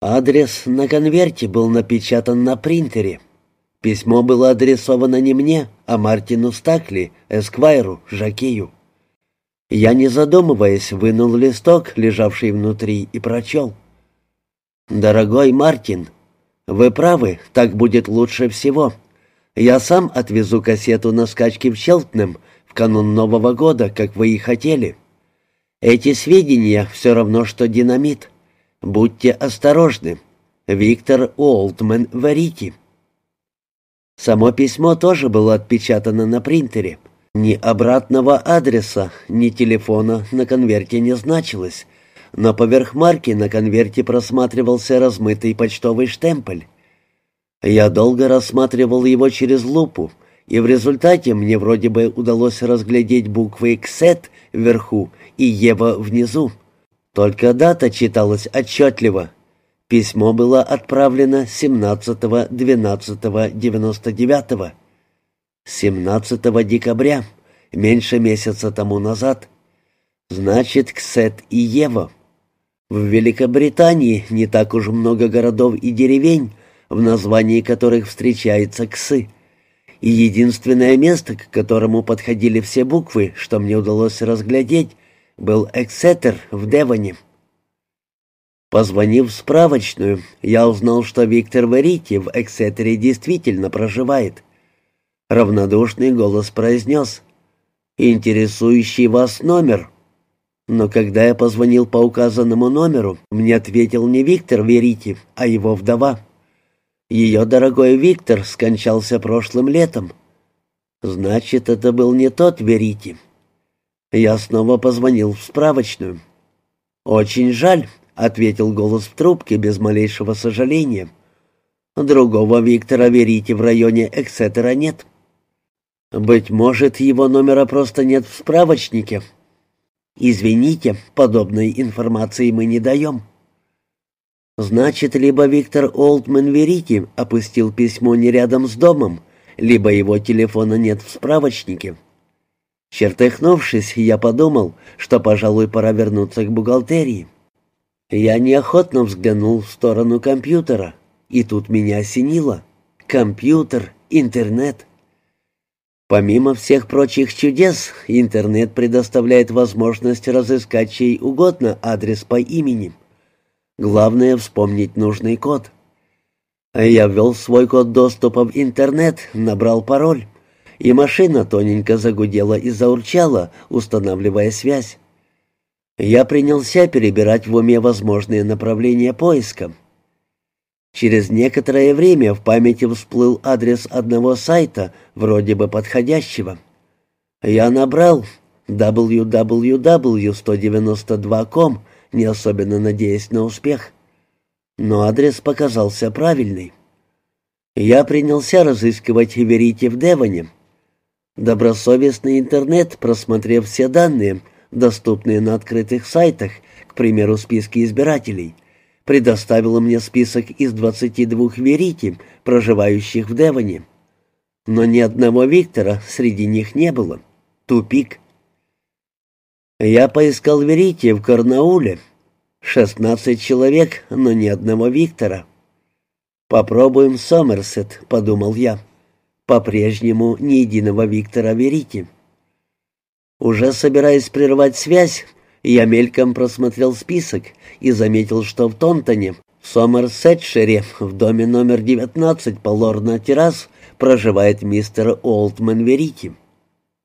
Адрес на конверте был напечатан на принтере. Письмо было адресовано не мне, а Мартину Стакли, Эсквайру, Жакею. Я, не задумываясь, вынул листок, лежавший внутри, и прочел. «Дорогой Мартин, вы правы, так будет лучше всего. Я сам отвезу кассету на скачки в Челтнем в канун Нового года, как вы и хотели. Эти сведения все равно, что динамит». Будьте осторожны. Виктор Уолтман Варити. Само письмо тоже было отпечатано на принтере. Ни обратного адреса, ни телефона на конверте не значилось, но поверх марки на конверте просматривался размытый почтовый штемпель. Я долго рассматривал его через лупу, и в результате мне вроде бы удалось разглядеть буквы «КСЭТ» вверху и «Ева» внизу. Только дата читалась отчетливо. Письмо было отправлено 17-12-99. 17 декабря, меньше месяца тому назад. Значит, Ксет и Ева. В Великобритании не так уж много городов и деревень, в названии которых встречается Ксы. И единственное место, к которому подходили все буквы, что мне удалось разглядеть — был Эксетер в Девоне. Позвонив в справочную, я узнал, что Виктор Верити в Эксетере действительно проживает. Равнодушный голос произнес «Интересующий вас номер». Но когда я позвонил по указанному номеру, мне ответил не Виктор Верити, а его вдова. Ее дорогой Виктор скончался прошлым летом. Значит, это был не тот Верити. Я снова позвонил в справочную. «Очень жаль», — ответил голос в трубке без малейшего сожаления. «Другого Виктора Верите в районе Эксетера нет». «Быть может, его номера просто нет в справочнике». «Извините, подобной информации мы не даем». «Значит, либо Виктор Олдман Верите опустил письмо не рядом с домом, либо его телефона нет в справочнике». Чертыхнувшись, я подумал, что, пожалуй, пора вернуться к бухгалтерии. Я неохотно взглянул в сторону компьютера, и тут меня осенило. Компьютер, интернет. Помимо всех прочих чудес, интернет предоставляет возможность разыскать чей угодно адрес по имени. Главное — вспомнить нужный код. Я ввел свой код доступа в интернет, набрал пароль и машина тоненько загудела и заурчала, устанавливая связь. Я принялся перебирать в уме возможные направления поиска. Через некоторое время в памяти всплыл адрес одного сайта, вроде бы подходящего. Я набрал www.192.com, не особенно надеясь на успех. Но адрес показался правильный. Я принялся разыскивать Верите в Девоне, Добросовестный интернет, просмотрев все данные, доступные на открытых сайтах, к примеру, списки избирателей, предоставил мне список из 22 верити, проживающих в Девоне. Но ни одного Виктора среди них не было. Тупик. Я поискал верите в Карнауле. 16 человек, но ни одного Виктора. «Попробуем Сомерсет», — подумал я. По-прежнему ни единого Виктора Верити. Уже собираясь прервать связь, я мельком просмотрел список и заметил, что в Тонтоне, в Сомерсетшире, в доме номер 19 по Лорна-террас, проживает мистер Олтман Верити.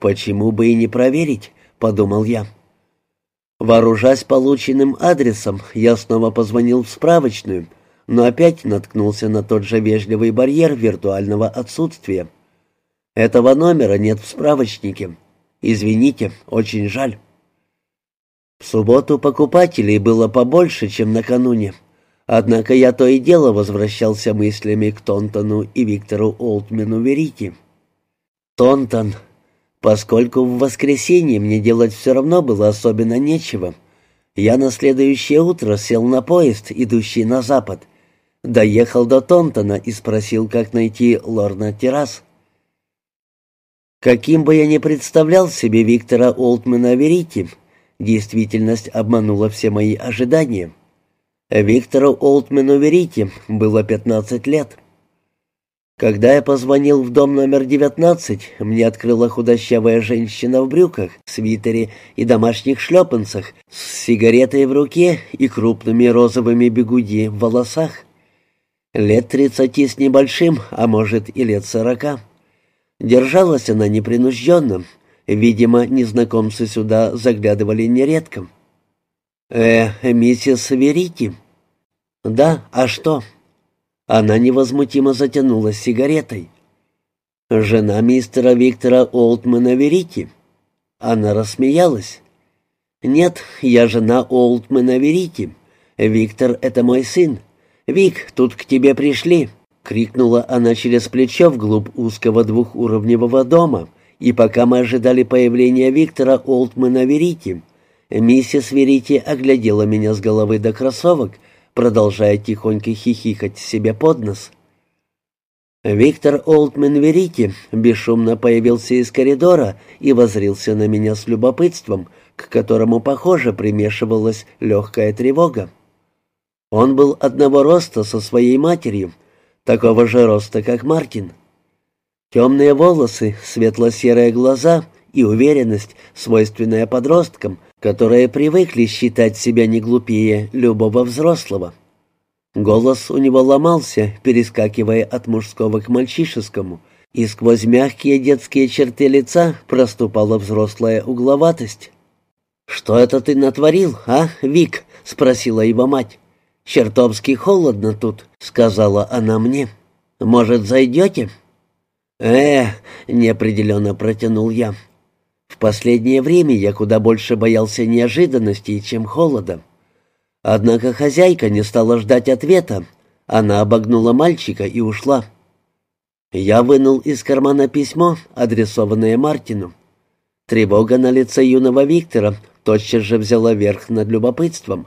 «Почему бы и не проверить?» — подумал я. Вооружаясь полученным адресом, я снова позвонил в справочную — но опять наткнулся на тот же вежливый барьер виртуального отсутствия. Этого номера нет в справочнике. Извините, очень жаль. В субботу покупателей было побольше, чем накануне. Однако я то и дело возвращался мыслями к Тонтону и Виктору Олтмену Верити. Тонтон. Поскольку в воскресенье мне делать все равно было особенно нечего, я на следующее утро сел на поезд, идущий на запад, Доехал до Тонтона и спросил, как найти Лорна Террас. Каким бы я ни представлял себе Виктора Олтмана Верити, действительность обманула все мои ожидания. Виктору Олтмену Верите было 15 лет. Когда я позвонил в дом номер 19, мне открыла худощавая женщина в брюках, свитере и домашних шлепанцах, с сигаретой в руке и крупными розовыми бегуди в волосах. Лет тридцати с небольшим, а может и лет сорока. Держалась она непринужденно. Видимо, незнакомцы сюда заглядывали нередко. «Э, миссис Верити?» «Да, а что?» Она невозмутимо затянулась сигаретой. «Жена мистера Виктора Олтмана Верити?» Она рассмеялась. «Нет, я жена Олтмана Верити. Виктор — это мой сын. Вик, тут к тебе пришли!» — крикнула она через плечо вглубь узкого двухуровневого дома, и пока мы ожидали появления Виктора Олтмана Верити, миссис Верити оглядела меня с головы до кроссовок продолжая тихонько хихикать себе под нос. Виктор Олтмен Верити бесшумно появился из коридора и возрился на меня с любопытством, к которому, похоже, примешивалась легкая тревога. Он был одного роста со своей матерью, такого же роста, как Мартин. Темные волосы, светло-серые глаза и уверенность, свойственная подросткам, которые привыкли считать себя не глупее любого взрослого. Голос у него ломался, перескакивая от мужского к мальчишескому, и сквозь мягкие детские черты лица проступала взрослая угловатость. «Что это ты натворил, а, Вик?» — спросила его мать. «Чертовски холодно тут», — сказала она мне. «Может, зайдете?» «Э, — неопределенно протянул я. В последнее время я куда больше боялся неожиданностей, чем холода. Однако хозяйка не стала ждать ответа. Она обогнула мальчика и ушла. Я вынул из кармана письмо, адресованное Мартину. Тревога на лице юного Виктора тотчас же взяла верх над любопытством.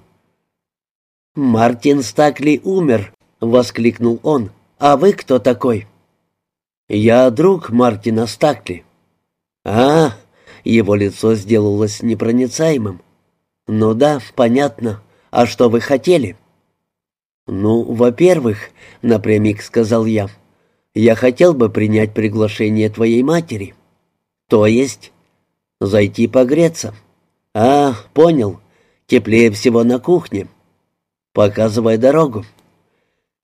«Мартин Стакли умер!» — воскликнул он. «А вы кто такой?» «Я друг Мартина Стакли». «А, его лицо сделалось непроницаемым. «Ну да, понятно. А что вы хотели?» «Ну, во-первых, — напрямик сказал я, — я хотел бы принять приглашение твоей матери. То есть зайти погреться. А, понял. Теплее всего на кухне. Показывай дорогу».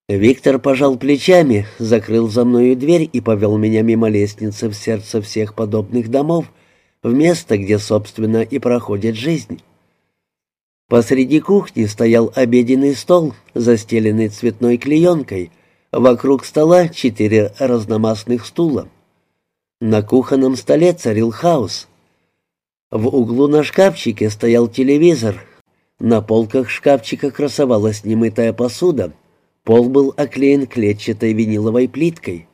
Виктор пожал плечами, закрыл за мною дверь и повел меня мимо лестницы в сердце всех подобных домов, в место, где, собственно, и проходит жизнь. Посреди кухни стоял обеденный стол, застеленный цветной клеенкой. Вокруг стола четыре разномастных стула. На кухонном столе царил хаос. В углу на шкафчике стоял телевизор. На полках шкафчика красовалась немытая посуда. Пол был оклеен клетчатой виниловой плиткой.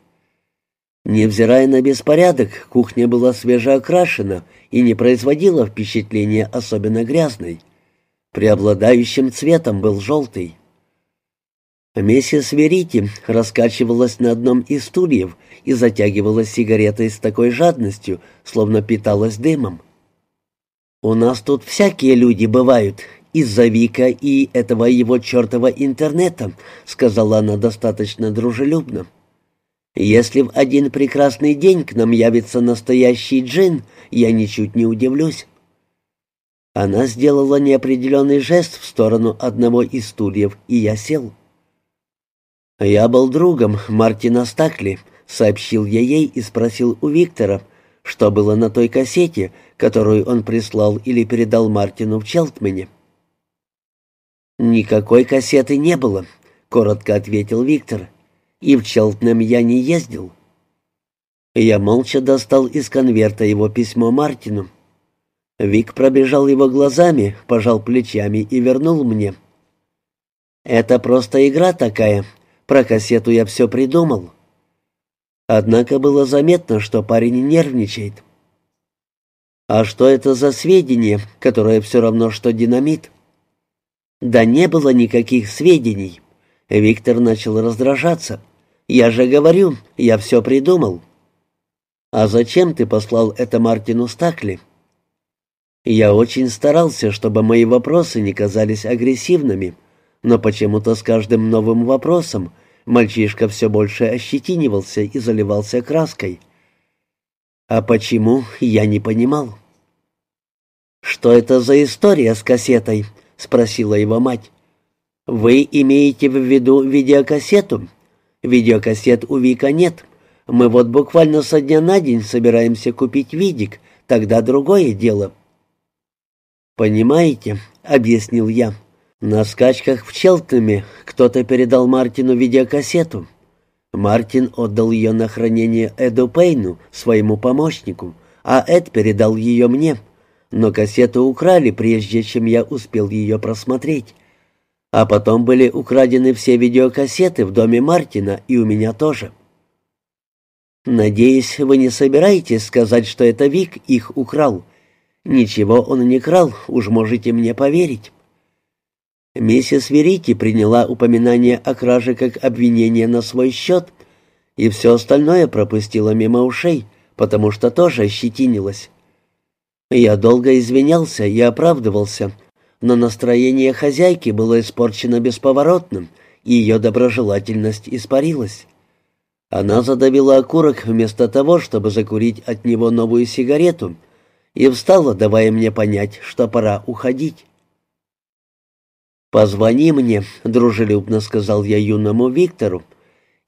Невзирая на беспорядок, кухня была свежеокрашена и не производила впечатления особенно грязной. Преобладающим цветом был желтый. Миссис Верити раскачивалась на одном из стульев и затягивала сигаретой с такой жадностью, словно питалась дымом. «У нас тут всякие люди бывают, из-за Вика и этого его чертова интернета», — сказала она достаточно дружелюбно. Если в один прекрасный день к нам явится настоящий джин, я ничуть не удивлюсь». Она сделала неопределенный жест в сторону одного из стульев, и я сел. «Я был другом Мартина Стакли», — сообщил я ей и спросил у Виктора, что было на той кассете, которую он прислал или передал Мартину в Челтмене. «Никакой кассеты не было», — коротко ответил Виктор и в Челтнем я не ездил. Я молча достал из конверта его письмо Мартину. Вик пробежал его глазами, пожал плечами и вернул мне. «Это просто игра такая. Про кассету я все придумал». Однако было заметно, что парень нервничает. «А что это за сведения, которое все равно, что динамит?» «Да не было никаких сведений». Виктор начал раздражаться. «Я же говорю, я все придумал». «А зачем ты послал это Мартину Стакли?» «Я очень старался, чтобы мои вопросы не казались агрессивными, но почему-то с каждым новым вопросом мальчишка все больше ощетинивался и заливался краской. А почему, я не понимал. «Что это за история с кассетой?» — спросила его мать. «Вы имеете в виду видеокассету?» «Видеокассет у Вика нет. Мы вот буквально со дня на день собираемся купить видик, тогда другое дело». «Понимаете», — объяснил я, — «на скачках в Челтнаме кто-то передал Мартину видеокассету. Мартин отдал ее на хранение Эду Пейну, своему помощнику, а Эд передал ее мне, но кассету украли, прежде чем я успел ее просмотреть. А потом были украдены все видеокассеты в доме Мартина и у меня тоже. Надеюсь, вы не собираетесь сказать, что это Вик их украл. Ничего он не крал, уж можете мне поверить. Миссис Верити приняла упоминание о краже как обвинение на свой счет и все остальное пропустила мимо ушей, потому что тоже ощетинилась. Я долго извинялся и оправдывался, но настроение хозяйки было испорчено бесповоротным, и ее доброжелательность испарилась. Она задавила окурок вместо того, чтобы закурить от него новую сигарету, и встала, давая мне понять, что пора уходить. «Позвони мне», — дружелюбно сказал я юному Виктору,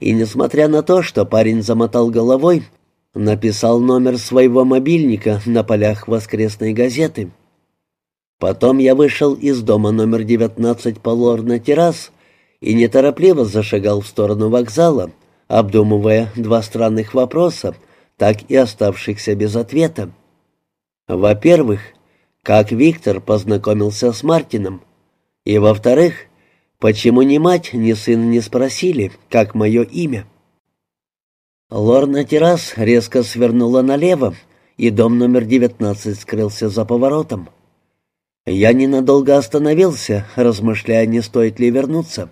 и, несмотря на то, что парень замотал головой, написал номер своего мобильника на полях воскресной газеты. Потом я вышел из дома номер 19 по Лорна-террас и неторопливо зашагал в сторону вокзала, обдумывая два странных вопроса, так и оставшихся без ответа. Во-первых, как Виктор познакомился с Мартином, и, во-вторых, почему ни мать, ни сын не спросили, как мое имя. Лорна-террас резко свернула налево, и дом номер 19 скрылся за поворотом. Я ненадолго остановился, размышляя, не стоит ли вернуться.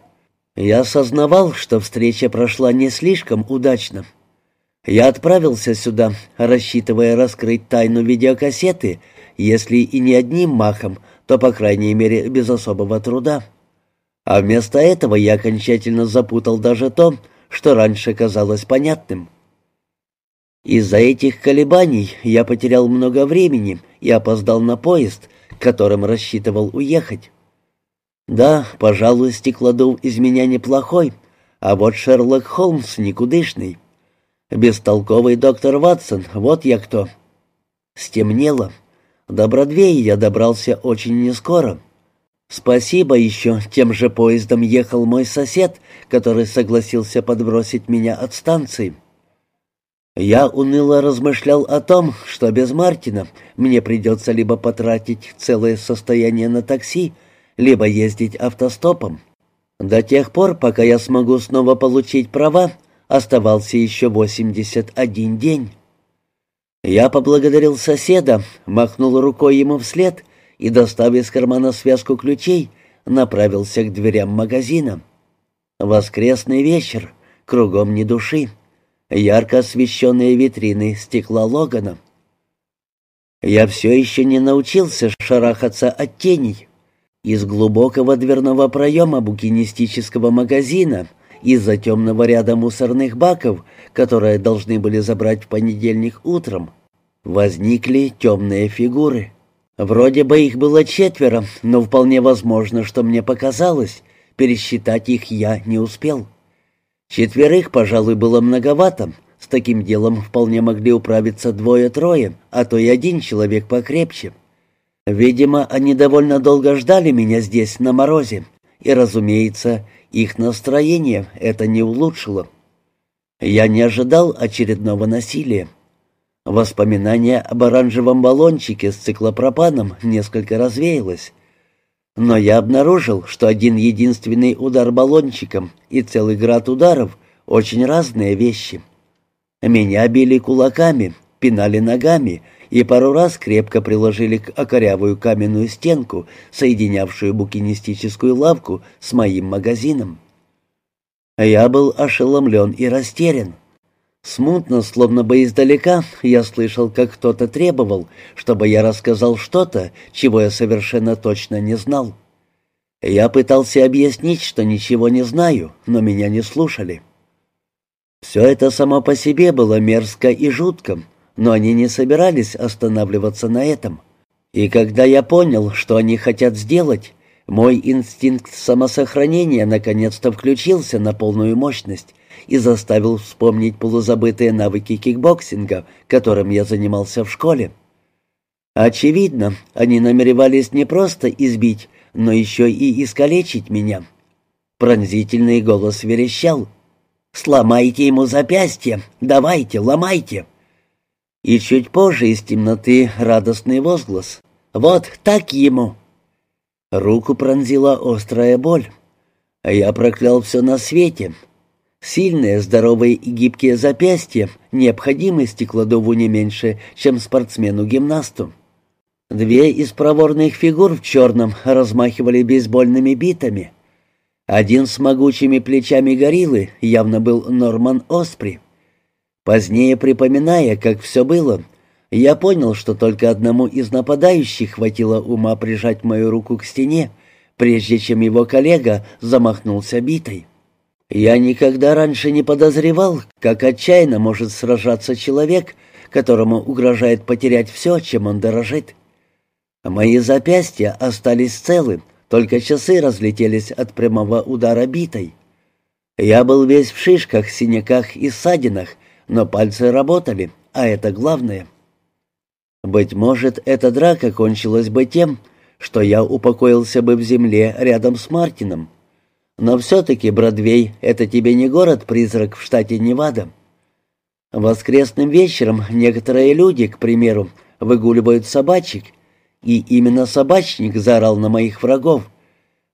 Я осознавал, что встреча прошла не слишком удачно. Я отправился сюда, рассчитывая раскрыть тайну видеокассеты, если и не одним махом, то, по крайней мере, без особого труда. А вместо этого я окончательно запутал даже то, что раньше казалось понятным. Из-за этих колебаний я потерял много времени и опоздал на поезд — которым рассчитывал уехать. Да, пожалуй, стеклодув из меня неплохой, а вот Шерлок Холмс никудышный. Бестолковый доктор Ватсон, вот я кто. Стемнело. До Бродвея я добрался очень нескоро. Спасибо еще, тем же поездом ехал мой сосед, который согласился подбросить меня от станции. Я уныло размышлял о том, что без Мартина мне придется либо потратить целое состояние на такси, либо ездить автостопом. До тех пор, пока я смогу снова получить права, оставался еще 81 день. Я поблагодарил соседа, махнул рукой ему вслед и, достав из кармана связку ключей, направился к дверям магазина. Воскресный вечер, кругом ни души ярко освещенные витрины стекла Логана. Я все еще не научился шарахаться от теней. Из глубокого дверного проема букинистического магазина, из-за темного ряда мусорных баков, которые должны были забрать в понедельник утром, возникли темные фигуры. Вроде бы их было четверо, но вполне возможно, что мне показалось, пересчитать их я не успел. Четверых, пожалуй, было многовато. С таким делом вполне могли управиться двое-трое, а то и один человек покрепче. Видимо, они довольно долго ждали меня здесь, на морозе, и, разумеется, их настроение это не улучшило. Я не ожидал очередного насилия. Воспоминание об оранжевом баллончике с циклопропаном несколько развеялось. Но я обнаружил, что один единственный удар баллончиком и целый град ударов — очень разные вещи. Меня били кулаками, пинали ногами и пару раз крепко приложили к окорявую каменную стенку, соединявшую букинистическую лавку с моим магазином. Я был ошеломлен и растерян. Смутно, словно бы издалека, я слышал, как кто-то требовал, чтобы я рассказал что-то, чего я совершенно точно не знал. Я пытался объяснить, что ничего не знаю, но меня не слушали. Все это само по себе было мерзко и жутко, но они не собирались останавливаться на этом. И когда я понял, что они хотят сделать, мой инстинкт самосохранения наконец-то включился на полную мощность и заставил вспомнить полузабытые навыки кикбоксинга, которым я занимался в школе. Очевидно, они намеревались не просто избить, но еще и искалечить меня. Пронзительный голос верещал. «Сломайте ему запястье! Давайте, ломайте!» И чуть позже из темноты радостный возглас. «Вот так ему!» Руку пронзила острая боль. Я проклял все на свете. Сильные, здоровые и гибкие запястья необходимы стеклодуву не меньше, чем спортсмену-гимнасту. Две из проворных фигур в черном размахивали бейсбольными битами. Один с могучими плечами гориллы явно был Норман Оспри. Позднее, припоминая, как все было, я понял, что только одному из нападающих хватило ума прижать мою руку к стене, прежде чем его коллега замахнулся битой. Я никогда раньше не подозревал, как отчаянно может сражаться человек, которому угрожает потерять все, чем он дорожит. Мои запястья остались целы, только часы разлетелись от прямого удара битой. Я был весь в шишках, синяках и ссадинах, но пальцы работали, а это главное. Быть может, эта драка кончилась бы тем, что я упокоился бы в земле рядом с Мартином. Но все-таки Бродвей — это тебе не город-призрак в штате Невада. Воскресным вечером некоторые люди, к примеру, выгуливают собачек — и именно собачник заорал на моих врагов,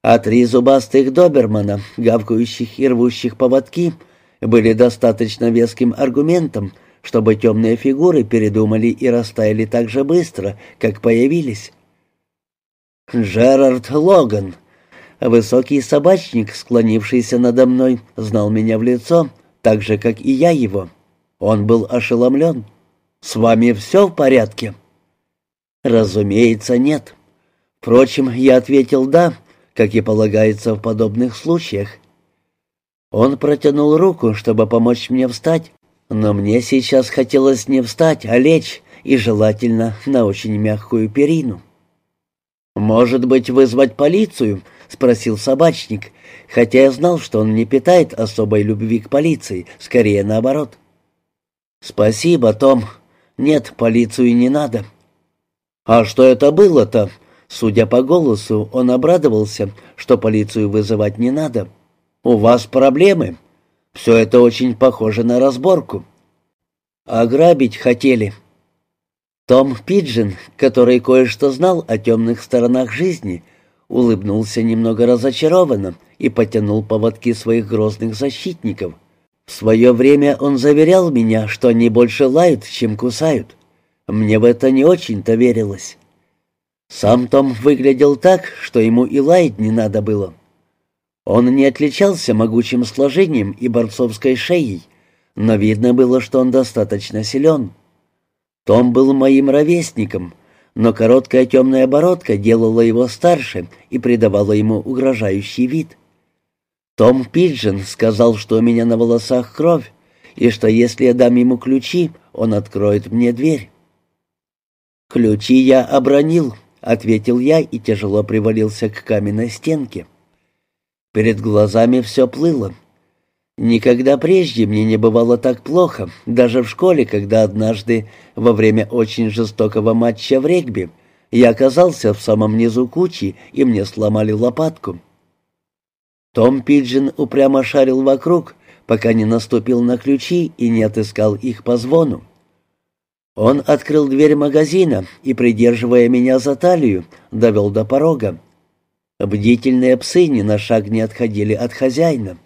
а три зубастых добермана, гавкающих и рвущих поводки, были достаточно веским аргументом, чтобы темные фигуры передумали и растаяли так же быстро, как появились. «Джерард Логан», высокий собачник, склонившийся надо мной, знал меня в лицо, так же, как и я его. Он был ошеломлен. «С вами все в порядке?» Разумеется, нет. Впрочем, я ответил «да», как и полагается в подобных случаях. Он протянул руку, чтобы помочь мне встать, но мне сейчас хотелось не встать, а лечь, и желательно на очень мягкую перину. «Может быть, вызвать полицию?» — спросил собачник, хотя я знал, что он не питает особой любви к полиции, скорее наоборот. «Спасибо, Том. Нет, полицию не надо». «А что это было-то?» Судя по голосу, он обрадовался, что полицию вызывать не надо. «У вас проблемы? Все это очень похоже на разборку». «Ограбить хотели». Том Пиджин, который кое-что знал о темных сторонах жизни, улыбнулся немного разочарованно и потянул поводки своих грозных защитников. В свое время он заверял меня, что они больше лают, чем кусают. Мне в это не очень-то верилось. Сам Том выглядел так, что ему и лаять не надо было. Он не отличался могучим сложением и борцовской шеей, но видно было, что он достаточно силен. Том был моим ровесником, но короткая темная бородка делала его старше и придавала ему угрожающий вид. Том Пиджин сказал, что у меня на волосах кровь, и что если я дам ему ключи, он откроет мне дверь. «Ключи я обронил», — ответил я и тяжело привалился к каменной стенке. Перед глазами все плыло. Никогда прежде мне не бывало так плохо, даже в школе, когда однажды, во время очень жестокого матча в регби, я оказался в самом низу кучи, и мне сломали лопатку. Том Пиджин упрямо шарил вокруг, пока не наступил на ключи и не отыскал их по звону. Он открыл дверь магазина и, придерживая меня за талию, довел до порога. Бдительные псы ни на шаг не отходили от хозяина.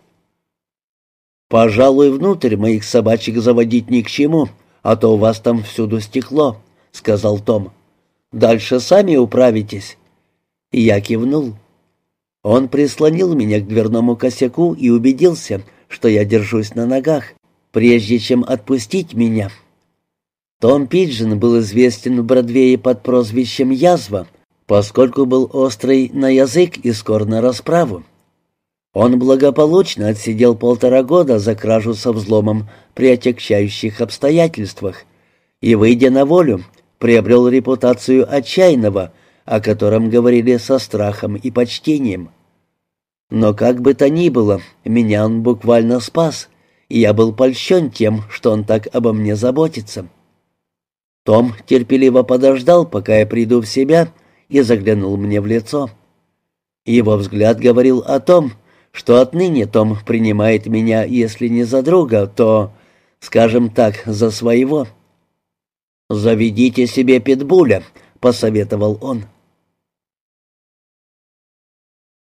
«Пожалуй, внутрь моих собачек заводить ни к чему, а то у вас там всюду стекло», — сказал Том. «Дальше сами управитесь». Я кивнул. Он прислонил меня к дверному косяку и убедился, что я держусь на ногах, прежде чем отпустить меня. Том Пиджин был известен в Бродвее под прозвищем «Язва», поскольку был острый на язык и скор на расправу. Он благополучно отсидел полтора года за кражу со взломом при отягчающих обстоятельствах и, выйдя на волю, приобрел репутацию отчаянного, о котором говорили со страхом и почтением. Но как бы то ни было, меня он буквально спас, и я был польщен тем, что он так обо мне заботится. Том терпеливо подождал, пока я приду в себя, и заглянул мне в лицо. Его взгляд говорил о том, что отныне Том принимает меня, если не за друга, то, скажем так, за своего. «Заведите себе питбуля», — посоветовал он.